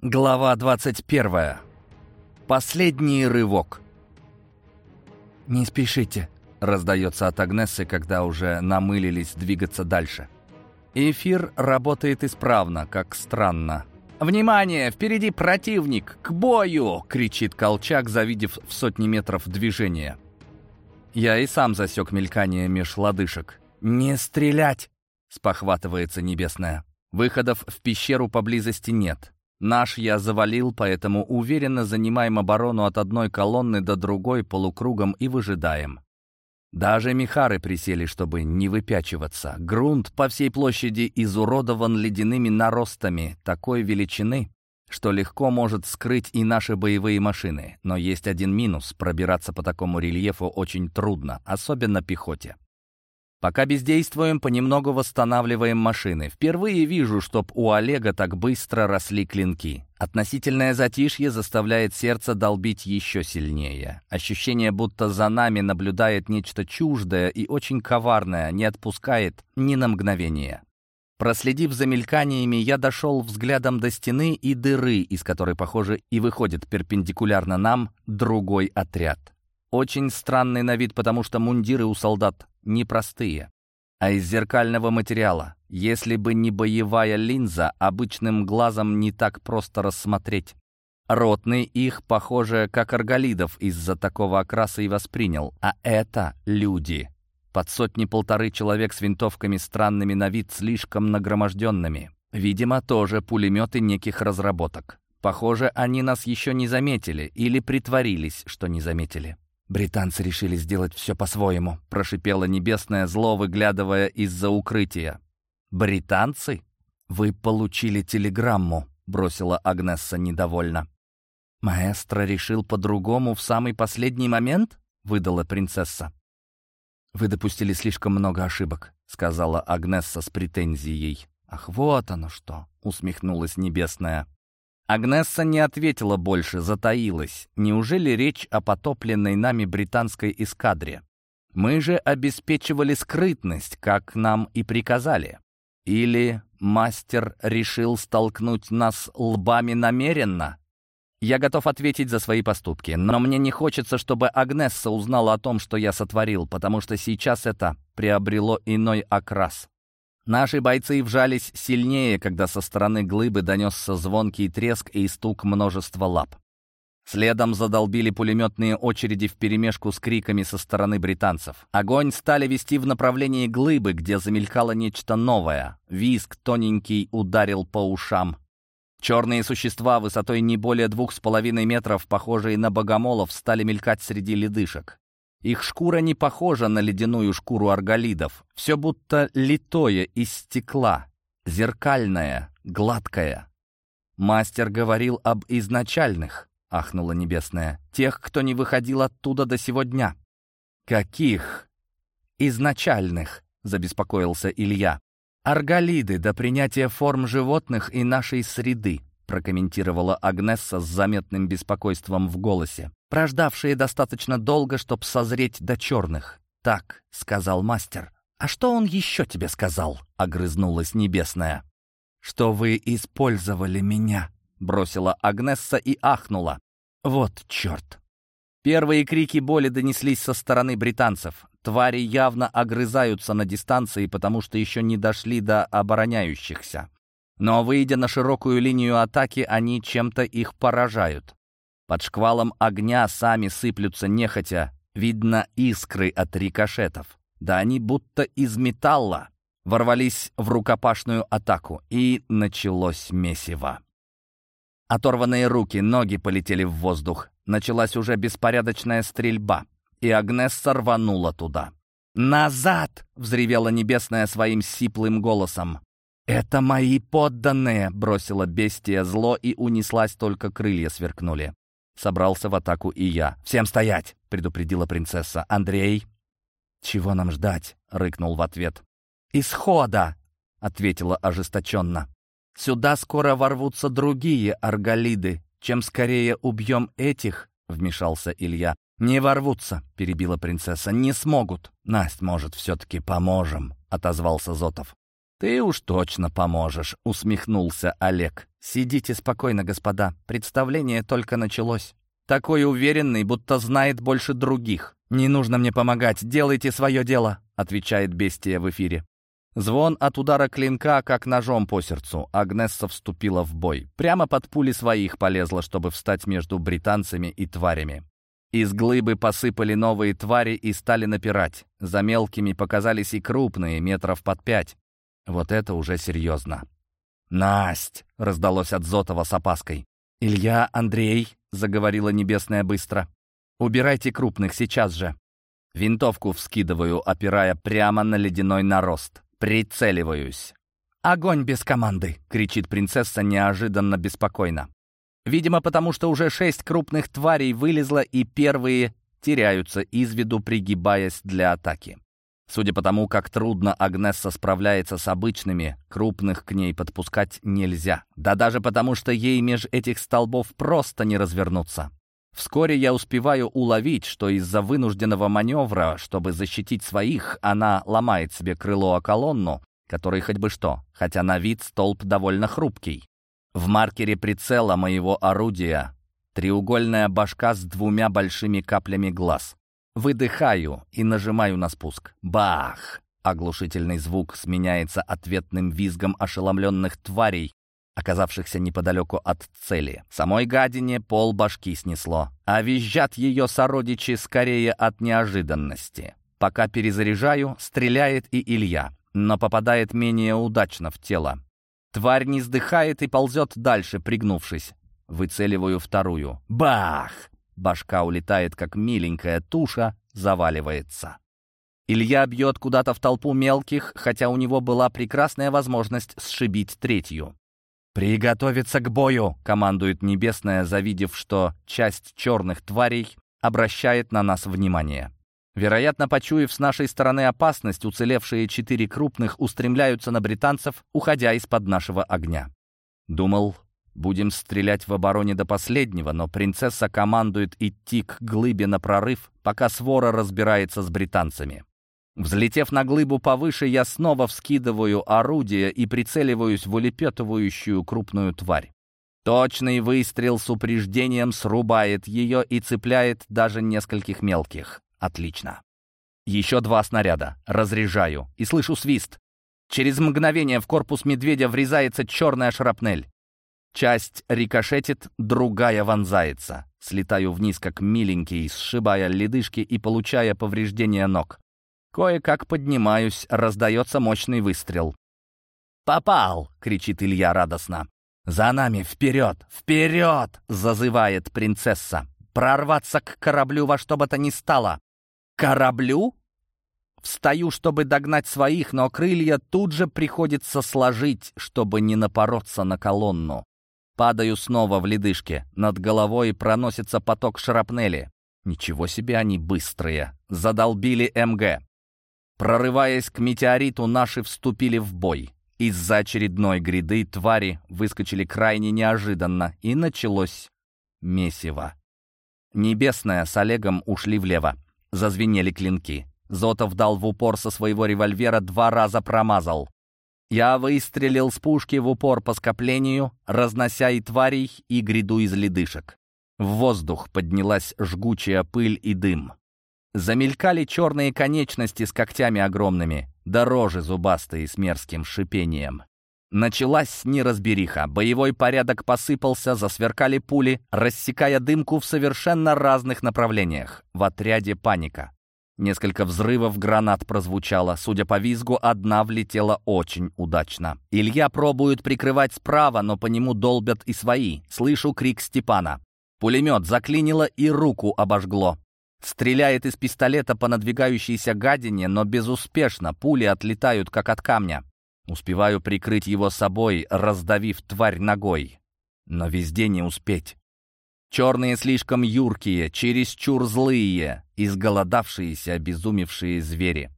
Глава 21. Последний рывок. «Не спешите», — раздается от Агнессы, когда уже намылились двигаться дальше. Эфир работает исправно, как странно. «Внимание! Впереди противник! К бою!» — кричит Колчак, завидев в сотни метров движения. Я и сам засек мелькание меж лодыжек. «Не стрелять!» — спохватывается Небесная. Выходов в пещеру поблизости нет. Наш я завалил, поэтому уверенно занимаем оборону от одной колонны до другой полукругом и выжидаем. Даже мехары присели, чтобы не выпячиваться. Грунт по всей площади изуродован ледяными наростами такой величины, что легко может скрыть и наши боевые машины. Но есть один минус — пробираться по такому рельефу очень трудно, особенно пехоте. Пока бездействуем, понемногу восстанавливаем машины. Впервые вижу, чтоб у Олега так быстро росли клинки. Относительное затишье заставляет сердце долбить еще сильнее. Ощущение, будто за нами наблюдает нечто чуждое и очень коварное, не отпускает ни на мгновение. Проследив за мельканиями, я дошел взглядом до стены и дыры, из которой, похоже, и выходит перпендикулярно нам другой отряд. Очень странный на вид, потому что мундиры у солдат непростые, а из зеркального материала. Если бы не боевая линза, обычным глазом не так просто рассмотреть. Ротный их, похоже, как арголидов из-за такого окраса и воспринял. А это люди. Под сотни-полторы человек с винтовками странными на вид, слишком нагроможденными. Видимо, тоже пулеметы неких разработок. Похоже, они нас еще не заметили или притворились, что не заметили. «Британцы решили сделать все по-своему», — прошипело небесное зло, выглядывая из-за укрытия. «Британцы? Вы получили телеграмму», — бросила Агнесса недовольно. «Маэстро решил по-другому в самый последний момент?» — выдала принцесса. «Вы допустили слишком много ошибок», — сказала Агнесса с претензией. «Ах, вот оно что!» — усмехнулась Небесная. Агнесса не ответила больше, затаилась. Неужели речь о потопленной нами британской эскадре? Мы же обеспечивали скрытность, как нам и приказали. Или мастер решил столкнуть нас лбами намеренно? Я готов ответить за свои поступки, но мне не хочется, чтобы Агнесса узнала о том, что я сотворил, потому что сейчас это приобрело иной окрас. Наши бойцы вжались сильнее, когда со стороны глыбы донесся звонкий треск и стук множества лап. Следом задолбили пулеметные очереди вперемешку с криками со стороны британцев. Огонь стали вести в направлении глыбы, где замелькало нечто новое. Виск тоненький ударил по ушам. Черные существа высотой не более двух с половиной метров, похожие на богомолов, стали мелькать среди ледышек. Их шкура не похожа на ледяную шкуру арголидов. Все будто литое из стекла, зеркальное, гладкое. «Мастер говорил об изначальных», — ахнула Небесная, «тех, кто не выходил оттуда до сего дня». «Каких?» «Изначальных», — забеспокоился Илья. «Арголиды до принятия форм животных и нашей среды прокомментировала Агнесса с заметным беспокойством в голосе. «Прождавшие достаточно долго, чтоб созреть до черных». «Так», — сказал мастер. «А что он еще тебе сказал?» — огрызнулась Небесная. «Что вы использовали меня», — бросила Агнесса и ахнула. «Вот черт!» Первые крики боли донеслись со стороны британцев. Твари явно огрызаются на дистанции, потому что еще не дошли до обороняющихся. Но, выйдя на широкую линию атаки, они чем-то их поражают. Под шквалом огня сами сыплются нехотя, видно искры от рикошетов. Да они будто из металла ворвались в рукопашную атаку, и началось месиво. Оторванные руки, ноги полетели в воздух. Началась уже беспорядочная стрельба, и Агнесса рванула туда. «Назад!» — взревела Небесная своим сиплым голосом. «Это мои подданные!» — бросила бестия зло и унеслась, только крылья сверкнули. Собрался в атаку и я. «Всем стоять!» — предупредила принцесса. «Андрей!» «Чего нам ждать?» — рыкнул в ответ. «Исхода!» — ответила ожесточенно. «Сюда скоро ворвутся другие арголиды. Чем скорее убьем этих...» — вмешался Илья. «Не ворвутся», — перебила принцесса. «Не смогут». «Насть, может, все-таки поможем», — отозвался Зотов. «Ты уж точно поможешь», — усмехнулся Олег. «Сидите спокойно, господа. Представление только началось. Такой уверенный, будто знает больше других. «Не нужно мне помогать, делайте свое дело», — отвечает бестия в эфире. Звон от удара клинка, как ножом по сердцу. Агнесса вступила в бой. Прямо под пули своих полезла, чтобы встать между британцами и тварями. Из глыбы посыпали новые твари и стали напирать. За мелкими показались и крупные, метров под пять. Вот это уже серьезно. «Насть!» — раздалось от Зотова с опаской. «Илья, Андрей!» — заговорила Небесная быстро. «Убирайте крупных сейчас же». Винтовку вскидываю, опирая прямо на ледяной нарост. Прицеливаюсь. «Огонь без команды!» — кричит принцесса неожиданно беспокойно. Видимо, потому что уже шесть крупных тварей вылезло, и первые теряются из виду, пригибаясь для атаки. Судя по тому, как трудно Агнесса справляется с обычными, крупных к ней подпускать нельзя. Да даже потому, что ей меж этих столбов просто не развернуться. Вскоре я успеваю уловить, что из-за вынужденного маневра, чтобы защитить своих, она ломает себе крыло о колонну, который хоть бы что, хотя на вид столб довольно хрупкий. В маркере прицела моего орудия треугольная башка с двумя большими каплями глаз. Выдыхаю и нажимаю на спуск. Бах! Оглушительный звук сменяется ответным визгом ошеломленных тварей, оказавшихся неподалеку от цели. Самой гадине пол башки снесло, а визжат ее сородичи скорее от неожиданности. Пока перезаряжаю, стреляет и Илья, но попадает менее удачно в тело. Тварь не сдыхает и ползет дальше, пригнувшись. Выцеливаю вторую. Бах! Башка улетает, как миленькая туша, заваливается. Илья бьет куда-то в толпу мелких, хотя у него была прекрасная возможность сшибить третью. «Приготовиться к бою!» — командует Небесная, завидев, что часть черных тварей обращает на нас внимание. Вероятно, почуяв с нашей стороны опасность, уцелевшие четыре крупных устремляются на британцев, уходя из-под нашего огня. Думал, Будем стрелять в обороне до последнего, но принцесса командует идти к глыбе на прорыв, пока свора разбирается с британцами. Взлетев на глыбу повыше, я снова вскидываю орудие и прицеливаюсь в улепетывающую крупную тварь. Точный выстрел с упреждением срубает ее и цепляет даже нескольких мелких. Отлично. Еще два снаряда. Разряжаю. И слышу свист. Через мгновение в корпус медведя врезается черная шрапнель. Часть рикошетит, другая вонзается. Слетаю вниз, как миленький, сшибая ледышки и получая повреждения ног. Кое-как поднимаюсь, раздается мощный выстрел. «Попал!» — кричит Илья радостно. «За нами! Вперед! Вперед!» — зазывает принцесса. «Прорваться к кораблю во что бы то ни стало!» «Кораблю?» Встаю, чтобы догнать своих, но крылья тут же приходится сложить, чтобы не напороться на колонну. Падаю снова в ледышке. Над головой проносится поток шрапнели. Ничего себе они быстрые. Задолбили МГ. Прорываясь к метеориту, наши вступили в бой. Из-за очередной гряды твари выскочили крайне неожиданно, и началось месиво. Небесная с Олегом ушли влево. Зазвенели клинки. Зотов дал в упор со своего револьвера, два раза промазал. Я выстрелил с пушки в упор по скоплению, разнося и тварей, и гряду из ледышек. В воздух поднялась жгучая пыль и дым. Замелькали черные конечности с когтями огромными, дороже зубастые с мерзким шипением. Началась неразбериха. Боевой порядок посыпался, засверкали пули, рассекая дымку в совершенно разных направлениях. В отряде паника. Несколько взрывов гранат прозвучало. Судя по визгу, одна влетела очень удачно. Илья пробует прикрывать справа, но по нему долбят и свои. Слышу крик Степана. Пулемет заклинило и руку обожгло. Стреляет из пистолета по надвигающейся гадине, но безуспешно. Пули отлетают, как от камня. Успеваю прикрыть его собой, раздавив тварь ногой. Но везде не успеть. Черные слишком юркие, чересчур злые, изголодавшиеся, обезумевшие звери.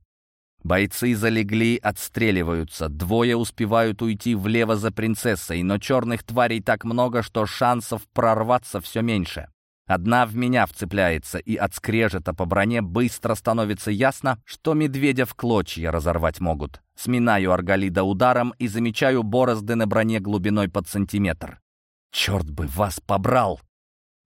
Бойцы залегли, отстреливаются. Двое успевают уйти влево за принцессой, но черных тварей так много, что шансов прорваться все меньше. Одна в меня вцепляется, и от скрежета по броне быстро становится ясно, что медведя в клочья разорвать могут. Сминаю Арголида ударом и замечаю борозды на броне глубиной под сантиметр. «Черт бы вас побрал!»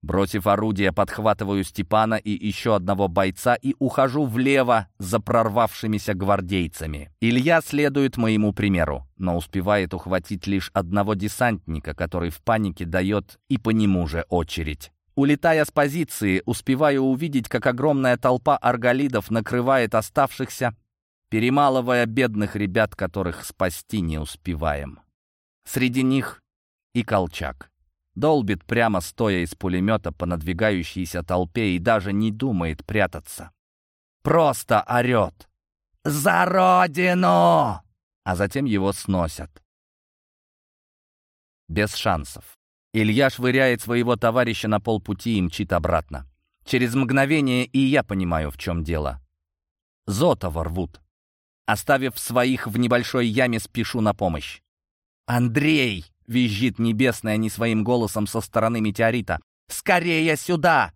Бросив орудие, подхватываю Степана и еще одного бойца и ухожу влево за прорвавшимися гвардейцами. Илья следует моему примеру, но успевает ухватить лишь одного десантника, который в панике дает и по нему же очередь. Улетая с позиции, успеваю увидеть, как огромная толпа арголидов накрывает оставшихся, перемалывая бедных ребят, которых спасти не успеваем. Среди них и Колчак. Долбит прямо стоя из пулемета по надвигающейся толпе и даже не думает прятаться. Просто орет. «За Родину!» А затем его сносят. Без шансов. Илья швыряет своего товарища на полпути и мчит обратно. Через мгновение и я понимаю, в чем дело. Зотова рвут. Оставив своих в небольшой яме, спешу на помощь. «Андрей!» — визжит небесная не своим голосом со стороны метеорита. «Скорее сюда!»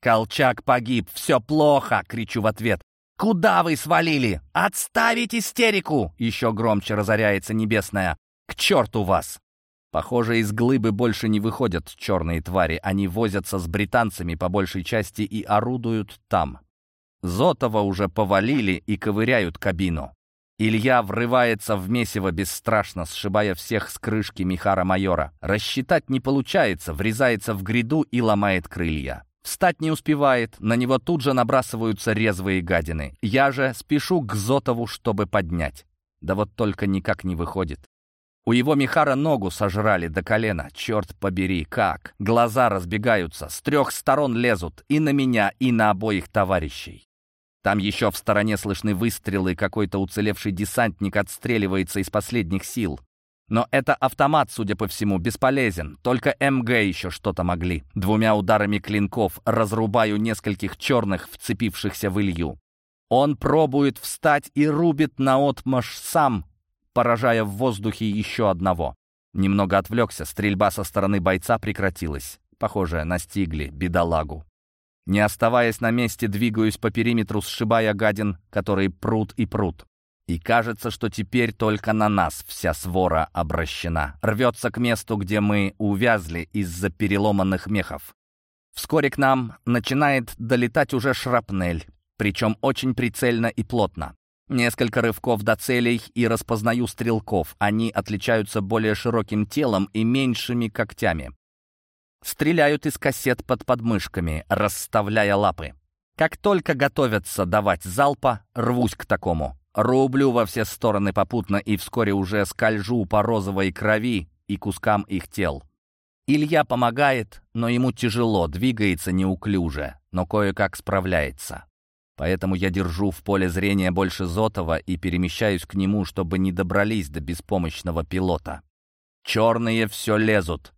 «Колчак погиб, все плохо!» — кричу в ответ. «Куда вы свалили? Отставить истерику!» Еще громче разоряется небесная. «К черту вас!» Похоже, из глыбы больше не выходят черные твари. Они возятся с британцами по большей части и орудуют там. Зотова уже повалили и ковыряют кабину. Илья врывается в месиво бесстрашно, сшибая всех с крышки Михара майора. Рассчитать не получается, врезается в гряду и ломает крылья. Встать не успевает, на него тут же набрасываются резвые гадины. Я же спешу к Зотову, чтобы поднять. Да вот только никак не выходит. У его Михара ногу сожрали до колена. Черт побери, как! Глаза разбегаются, с трех сторон лезут, и на меня, и на обоих товарищей. Там еще в стороне слышны выстрелы, какой-то уцелевший десантник отстреливается из последних сил. Но это автомат, судя по всему, бесполезен. Только МГ еще что-то могли. Двумя ударами клинков разрубаю нескольких черных, вцепившихся в Илью. Он пробует встать и рубит наотмашь сам, поражая в воздухе еще одного. Немного отвлекся, стрельба со стороны бойца прекратилась. Похоже, настигли бедолагу. Не оставаясь на месте, двигаюсь по периметру, сшибая гадин, которые прут и прут. И кажется, что теперь только на нас вся свора обращена. Рвется к месту, где мы увязли из-за переломанных мехов. Вскоре к нам начинает долетать уже шрапнель, причем очень прицельно и плотно. Несколько рывков до целей и распознаю стрелков. Они отличаются более широким телом и меньшими когтями. Стреляют из кассет под подмышками, расставляя лапы. Как только готовятся давать залпа, рвусь к такому. Рублю во все стороны попутно и вскоре уже скольжу по розовой крови и кускам их тел. Илья помогает, но ему тяжело, двигается неуклюже, но кое-как справляется. Поэтому я держу в поле зрения больше Зотова и перемещаюсь к нему, чтобы не добрались до беспомощного пилота. Черные все лезут,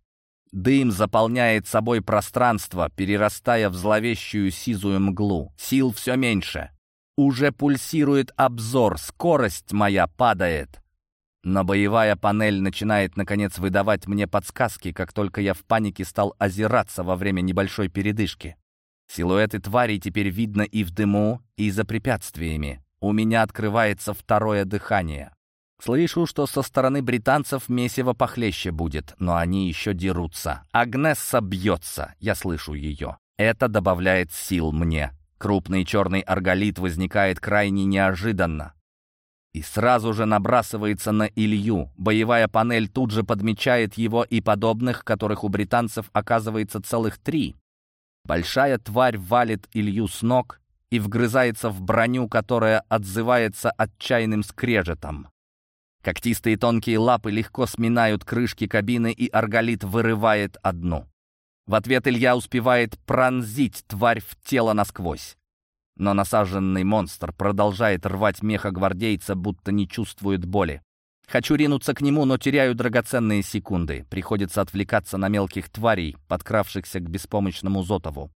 Дым заполняет собой пространство, перерастая в зловещую сизую мглу. Сил все меньше. Уже пульсирует обзор, скорость моя падает. Но боевая панель начинает, наконец, выдавать мне подсказки, как только я в панике стал озираться во время небольшой передышки. Силуэты тварей теперь видно и в дыму, и за препятствиями. У меня открывается второе дыхание. Слышу, что со стороны британцев месиво похлеще будет, но они еще дерутся. Агнесса бьется, я слышу ее. Это добавляет сил мне. Крупный черный арголит возникает крайне неожиданно. И сразу же набрасывается на Илью. Боевая панель тут же подмечает его и подобных, которых у британцев оказывается целых три. Большая тварь валит Илью с ног и вгрызается в броню, которая отзывается отчаянным скрежетом. Когтистые тонкие лапы легко сминают крышки кабины, и арголит вырывает одну. В ответ Илья успевает пронзить тварь в тело насквозь. Но насаженный монстр продолжает рвать меха гвардейца, будто не чувствует боли. Хочу ринуться к нему, но теряю драгоценные секунды. Приходится отвлекаться на мелких тварей, подкравшихся к беспомощному Зотову.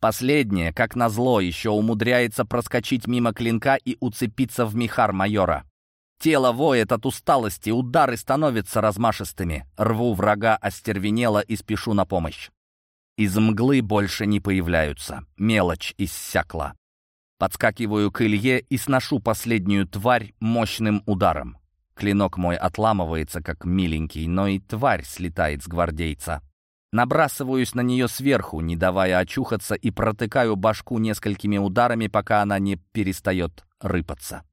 Последнее, как назло, еще умудряется проскочить мимо клинка и уцепиться в мехар майора. Тело воет от усталости, удары становятся размашистыми. Рву врага остервенело и спешу на помощь. Из мглы больше не появляются. Мелочь иссякла. Подскакиваю к Илье и сношу последнюю тварь мощным ударом. Клинок мой отламывается, как миленький, но и тварь слетает с гвардейца. Набрасываюсь на нее сверху, не давая очухаться, и протыкаю башку несколькими ударами, пока она не перестает рыпаться.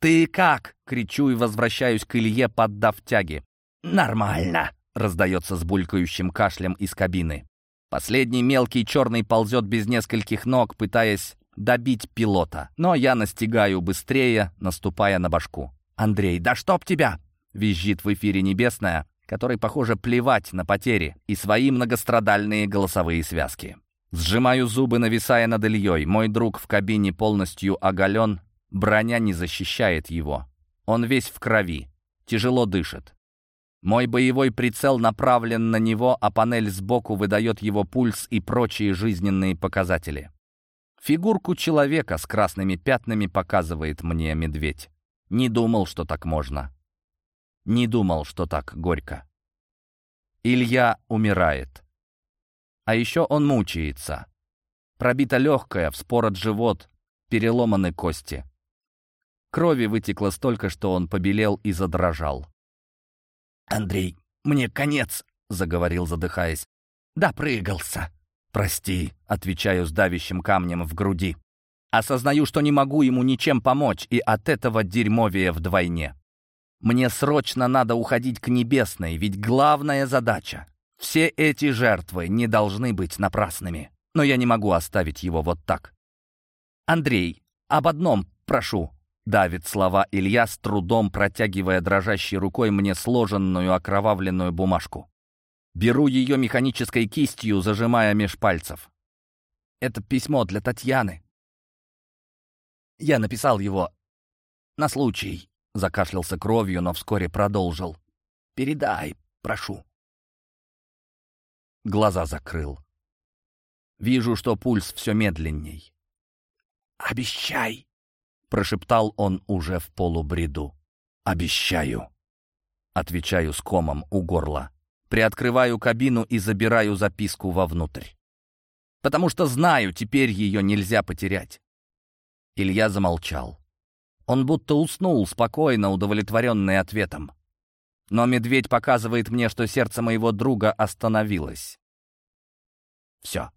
«Ты как?» — кричу и возвращаюсь к Илье, поддав тяги. «Нормально!» — раздается с булькающим кашлем из кабины. Последний мелкий черный ползет без нескольких ног, пытаясь добить пилота. Но я настигаю быстрее, наступая на башку. «Андрей, да чтоб тебя!» — визжит в эфире Небесная, которой, похоже, плевать на потери и свои многострадальные голосовые связки. Сжимаю зубы, нависая над Ильей. Мой друг в кабине полностью оголен, броня не защищает его. Он весь в крови, тяжело дышит. Мой боевой прицел направлен на него, а панель сбоку выдает его пульс и прочие жизненные показатели. Фигурку человека с красными пятнами показывает мне медведь. Не думал, что так можно. Не думал, что так горько. Илья умирает. А еще он мучается. Пробита легкая, вспорот живот, переломаны кости. Крови вытекло столько, что он побелел и задрожал. «Андрей, мне конец», — заговорил, задыхаясь. «Допрыгался». «Прости», — отвечаю с давящим камнем в груди. Осознаю, что не могу ему ничем помочь, и от этого дерьмовее вдвойне. Мне срочно надо уходить к Небесной, ведь главная задача — все эти жертвы не должны быть напрасными. Но я не могу оставить его вот так. «Андрей, об одном прошу», — давит слова Илья, с трудом протягивая дрожащей рукой мне сложенную окровавленную бумажку. Беру ее механической кистью, зажимая меж пальцев. Это письмо для Татьяны. Я написал его на случай. Закашлялся кровью, но вскоре продолжил. Передай, прошу. Глаза закрыл. Вижу, что пульс все медленней. «Обещай!» — прошептал он уже в полубреду. «Обещаю!» — отвечаю с комом у горла. Приоткрываю кабину и забираю записку вовнутрь. Потому что знаю, теперь ее нельзя потерять. Илья замолчал. Он будто уснул, спокойно, удовлетворенный ответом. Но медведь показывает мне, что сердце моего друга остановилось. Все.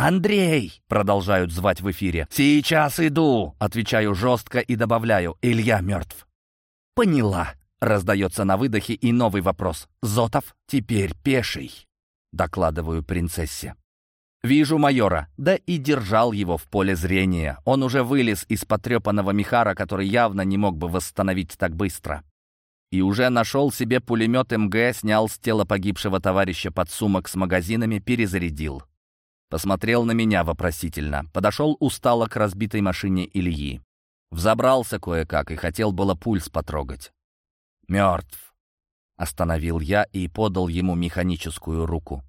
«Андрей!» — продолжают звать в эфире. «Сейчас иду!» — отвечаю жестко и добавляю. «Илья мертв». «Поняла!» — раздается на выдохе и новый вопрос. «Зотов теперь пеший!» — докладываю принцессе. Вижу майора, да и держал его в поле зрения. Он уже вылез из потрепанного Михара, который явно не мог бы восстановить так быстро. И уже нашел себе пулемет МГ, снял с тела погибшего товарища под сумок с магазинами, перезарядил. Посмотрел на меня вопросительно. Подошел устало к разбитой машине Ильи. Взобрался кое-как и хотел было пульс потрогать. «Мертв», — остановил я и подал ему механическую руку.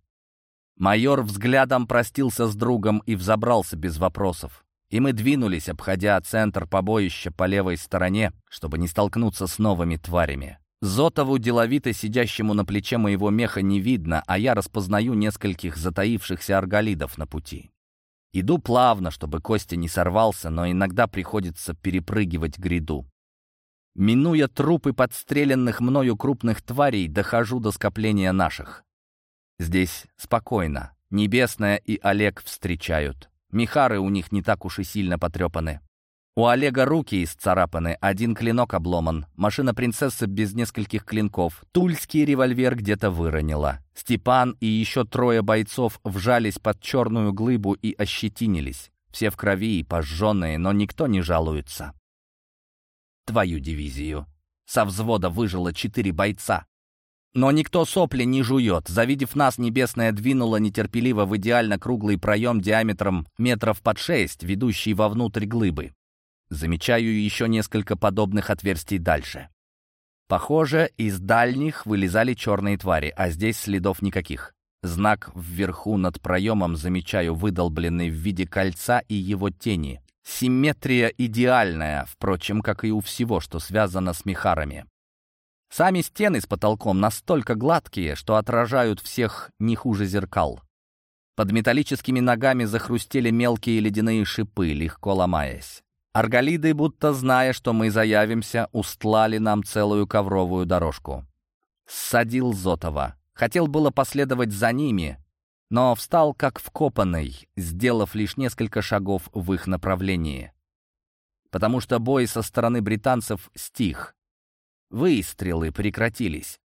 Майор взглядом простился с другом и взобрался без вопросов. И мы двинулись, обходя центр побоища по левой стороне, чтобы не столкнуться с новыми тварями. Зотову, деловито сидящему на плече моего меха, не видно, а я распознаю нескольких затаившихся арголидов на пути. Иду плавно, чтобы Костя не сорвался, но иногда приходится перепрыгивать гряду. Минуя трупы подстреленных мною крупных тварей, дохожу до скопления наших. Здесь спокойно. Небесная и Олег встречают. Михары у них не так уж и сильно потрепаны. У Олега руки исцарапаны, один клинок обломан, машина принцессы без нескольких клинков, тульский револьвер где-то выронила. Степан и еще трое бойцов вжались под черную глыбу и ощетинились. Все в крови и пожженные, но никто не жалуется. Твою дивизию. Со взвода выжило четыре бойца. Но никто сопли не жует. Завидев нас, Небесная двинула нетерпеливо в идеально круглый проем диаметром метров под шесть, ведущий вовнутрь глыбы. Замечаю еще несколько подобных отверстий дальше. Похоже, из дальних вылезали черные твари, а здесь следов никаких. Знак вверху над проемом замечаю выдолбленный в виде кольца и его тени. Симметрия идеальная, впрочем, как и у всего, что связано с мехарами. Сами стены с потолком настолько гладкие, что отражают всех не хуже зеркал. Под металлическими ногами захрустели мелкие ледяные шипы, легко ломаясь. Арголиды, будто зная, что мы заявимся, устлали нам целую ковровую дорожку. Ссадил Зотова. Хотел было последовать за ними, но встал как вкопанный, сделав лишь несколько шагов в их направлении. Потому что бой со стороны британцев стих. Выстрелы прекратились.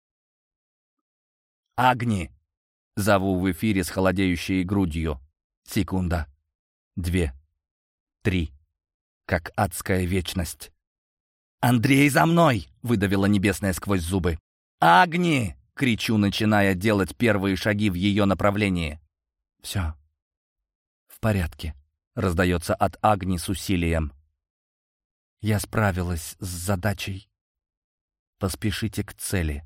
«Агни!» — зову в эфире с холодеющей грудью. Секунда. Две. Три. Как адская вечность. «Андрей, за мной!» — выдавила небесная сквозь зубы. «Агни!» — кричу, начиная делать первые шаги в ее направлении. «Все. В порядке», — раздается от Агни с усилием. «Я справилась с задачей. Поспешите к цели».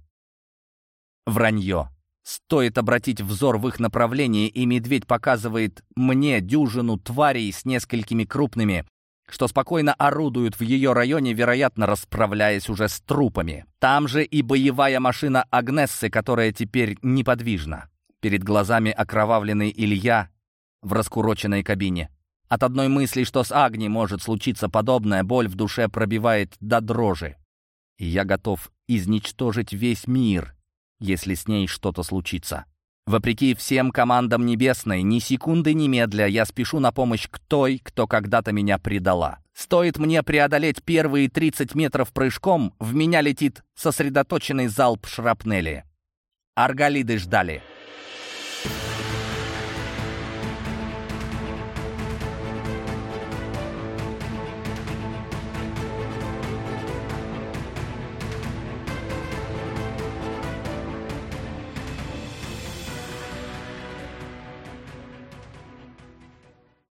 Вранье. Стоит обратить взор в их направлении, и медведь показывает мне дюжину тварей с несколькими крупными, что спокойно орудуют в ее районе, вероятно, расправляясь уже с трупами. Там же и боевая машина Агнессы, которая теперь неподвижна. Перед глазами окровавленный Илья в раскуроченной кабине. От одной мысли, что с Агни может случиться подобное, боль в душе пробивает до дрожи. И я готов изничтожить весь мир, если с ней что-то случится. Вопреки всем командам Небесной, ни секунды немедля я спешу на помощь к той, кто когда-то меня предала. Стоит мне преодолеть первые 30 метров прыжком, в меня летит сосредоточенный залп шрапнели. Арголиды ждали.